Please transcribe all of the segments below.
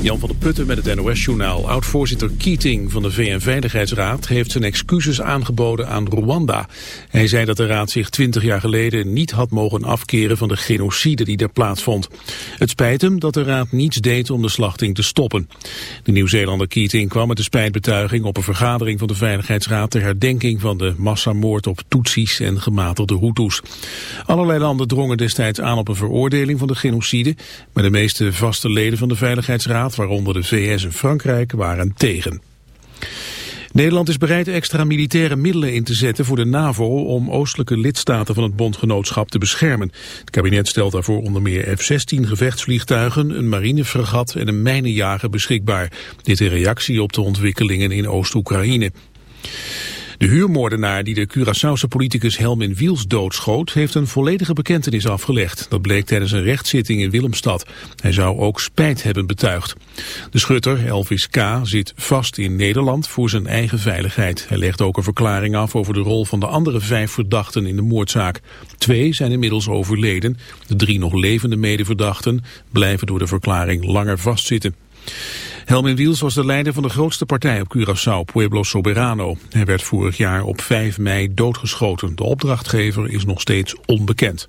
Jan van der Putten met het NOS-journaal. Oud-voorzitter Keating van de VN-veiligheidsraad heeft zijn excuses aangeboden aan Rwanda. Hij zei dat de raad zich twintig jaar geleden niet had mogen afkeren van de genocide die daar plaatsvond. Het spijt hem dat de raad niets deed om de slachting te stoppen. De Nieuw-Zeelander Keating kwam met de spijtbetuiging op een vergadering van de Veiligheidsraad ter herdenking van de massamoord op Tutsis en gematigde Hutus. Allerlei landen drongen destijds aan op een veroordeling van de genocide, maar de meeste vaste leden van de Veiligheidsraad waaronder de VS en Frankrijk, waren tegen. Nederland is bereid extra militaire middelen in te zetten voor de NAVO om oostelijke lidstaten van het bondgenootschap te beschermen. Het kabinet stelt daarvoor onder meer F-16 gevechtsvliegtuigen, een marinefregat en een mijnenjager beschikbaar. Dit in reactie op de ontwikkelingen in Oost-Oekraïne. De huurmoordenaar die de Curaçaose politicus Helmin Wiels doodschoot... heeft een volledige bekentenis afgelegd. Dat bleek tijdens een rechtszitting in Willemstad. Hij zou ook spijt hebben betuigd. De schutter, Elvis K., zit vast in Nederland voor zijn eigen veiligheid. Hij legt ook een verklaring af over de rol van de andere vijf verdachten in de moordzaak. Twee zijn inmiddels overleden. De drie nog levende medeverdachten blijven door de verklaring langer vastzitten. Helmin Wiels was de leider van de grootste partij op Curaçao, Pueblo Soberano. Hij werd vorig jaar op 5 mei doodgeschoten. De opdrachtgever is nog steeds onbekend.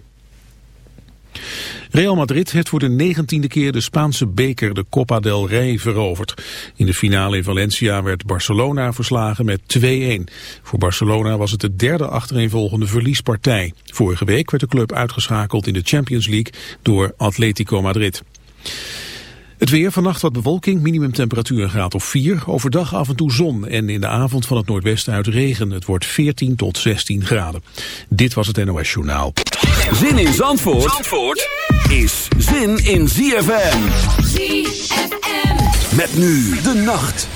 Real Madrid heeft voor de negentiende keer de Spaanse beker, de Copa del Rey, veroverd. In de finale in Valencia werd Barcelona verslagen met 2-1. Voor Barcelona was het de derde achtereenvolgende verliespartij. Vorige week werd de club uitgeschakeld in de Champions League door Atletico Madrid. Het weer, vannacht wat bewolking, minimumtemperatuur een graad of 4. Overdag af en toe zon en in de avond van het noordwesten uit regen. Het wordt 14 tot 16 graden. Dit was het NOS Journaal. Zin in Zandvoort, Zandvoort is zin in ZFM. ZFM. Met nu de nacht.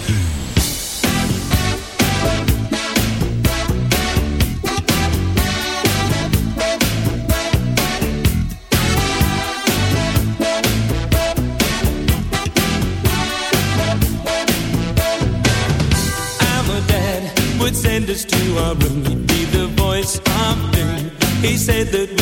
Our room. He'd be the voice of doom. He said that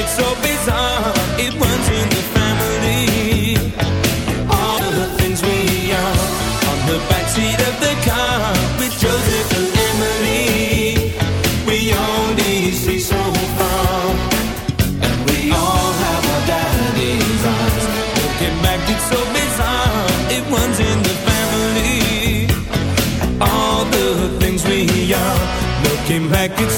it's so bizarre, it runs in the family. All the things we are on the backseat of the car with Joseph and Emily. We so far, and we all have our daddy's. Looking back, it's so bizarre, it runs in the family. All the things we are, looking back, it's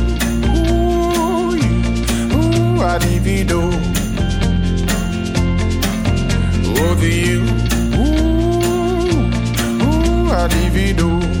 adivido. Oh, over you, ooh, ooh.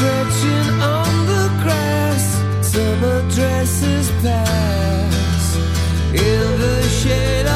stretching on the grass. Summer dresses pass in the shade.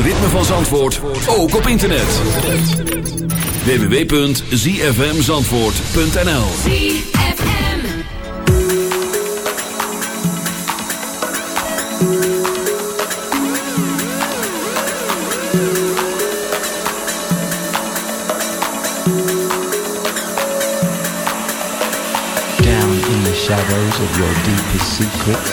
Ritme van Zandvoort ook op internet. www.zfmzandvoort.nl ZFM. Down in the shadows of your deepest secrets,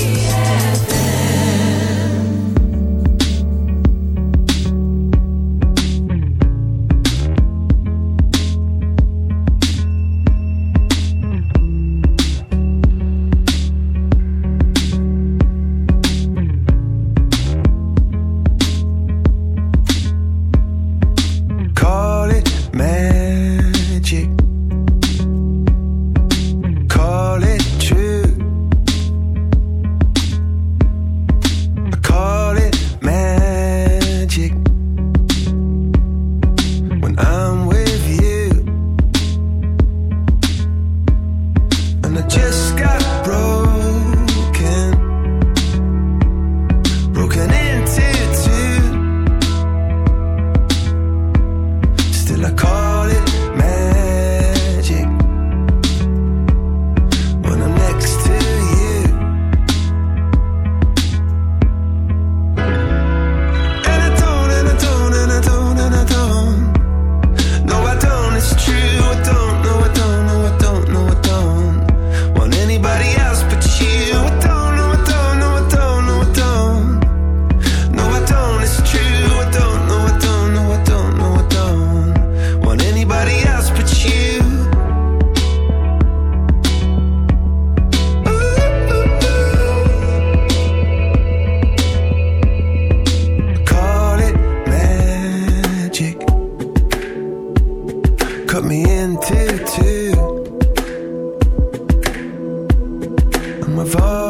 I'm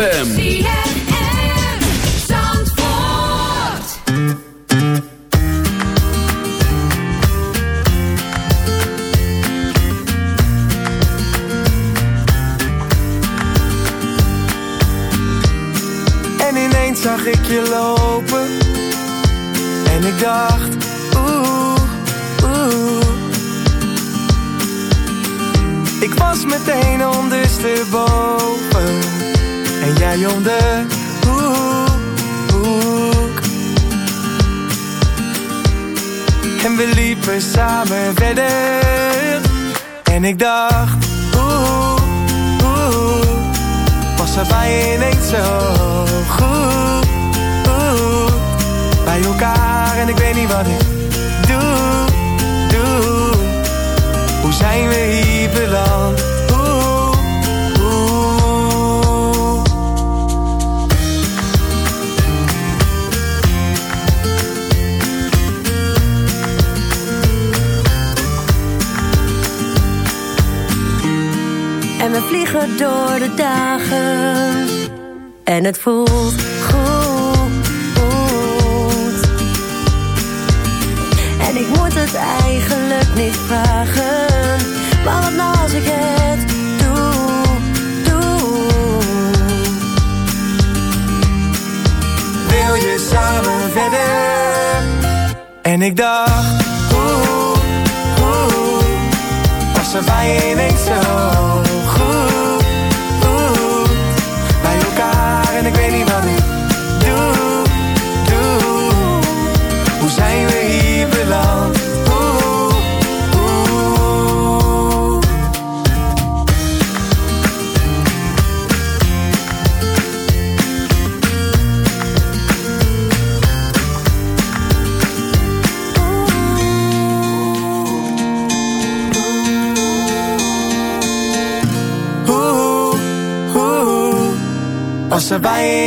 ZFM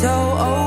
So. I owe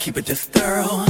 keep it just thorough.